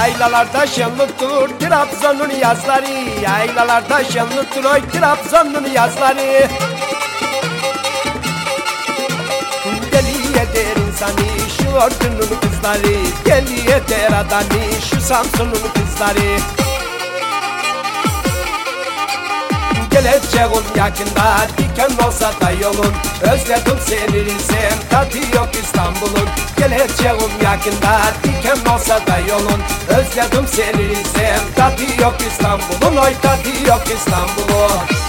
Yaylalarda şenliktir Trabzon'un yazları. Yaylalarda şenliktir oy Trabzon'un yazları. Deli eder insanı şu ordunun kızları. Deli eder adamı şu Samsun'un kızları Geleceğim yakında diken olsa da yolun. Özledim seni Rize'm tadı yok İstanbul'un. Geleceğim yakında diken olsa da yolun. Özledim seni Rize'm tadı yok İstanbul'un. Oy tadı yok İstanbul'un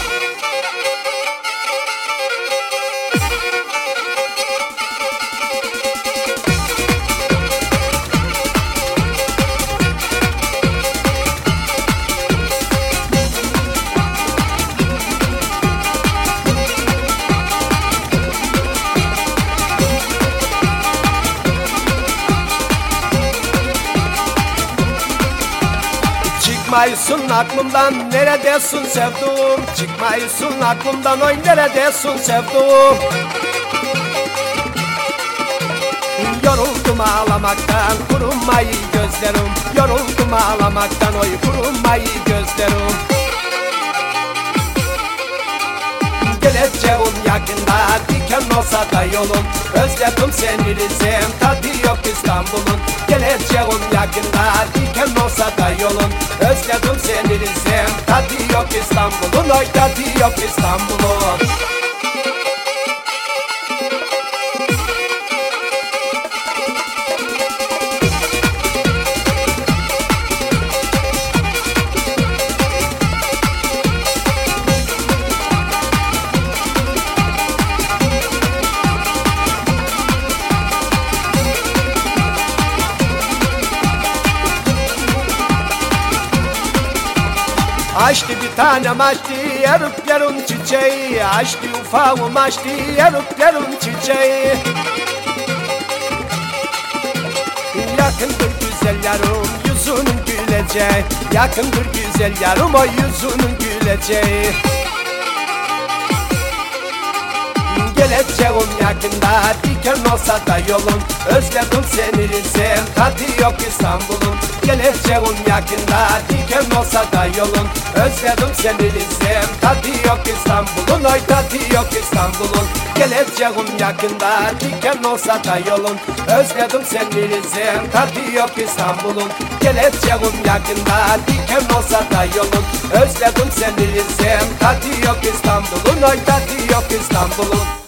Çıkmayısın aklımdan neredesin sevduğum? Çıkmayısın aklımdan oy neredesin sevduğum? Yoruldum ağlamaktan kurummayı gözlerim. Yoruldum ağlamaktan oy kurummayı gözlerim. Geleceğim yakında diken olsa da yolun Özledim seni Rize'm tadı yok İstanbul'un. Geleceğim yakında diken olsa da yolun İstanbul'un Oy tadı yok İstanbul'un Açtı bir tanem açtı yarıkların çiçeği. Açtı ufağım açtı yarıkların çiçeği. Yakındır güzel yarım yüzünün güleceği. Yakındır güzel yarım o yüzünün güleceği Geleceğim yakında diken olsa da yolun. Özledim seni Rize'm tadı yok İstanbul'un. Geleceğim yakında diken olsa da yolun. Özledim seni Rize'm tadı yok İstanbul'un. Oy tadı yok İstanbul'un. Geleceğim yakında diken olsa da yolun. Özledim seni Rize'm tadı yok İstanbul'un. Geleceğim yakında diken olsa da yolun. Özledim seni Rize'm tadı yok İstanbul'un. Oy tadı yok İstanbul'un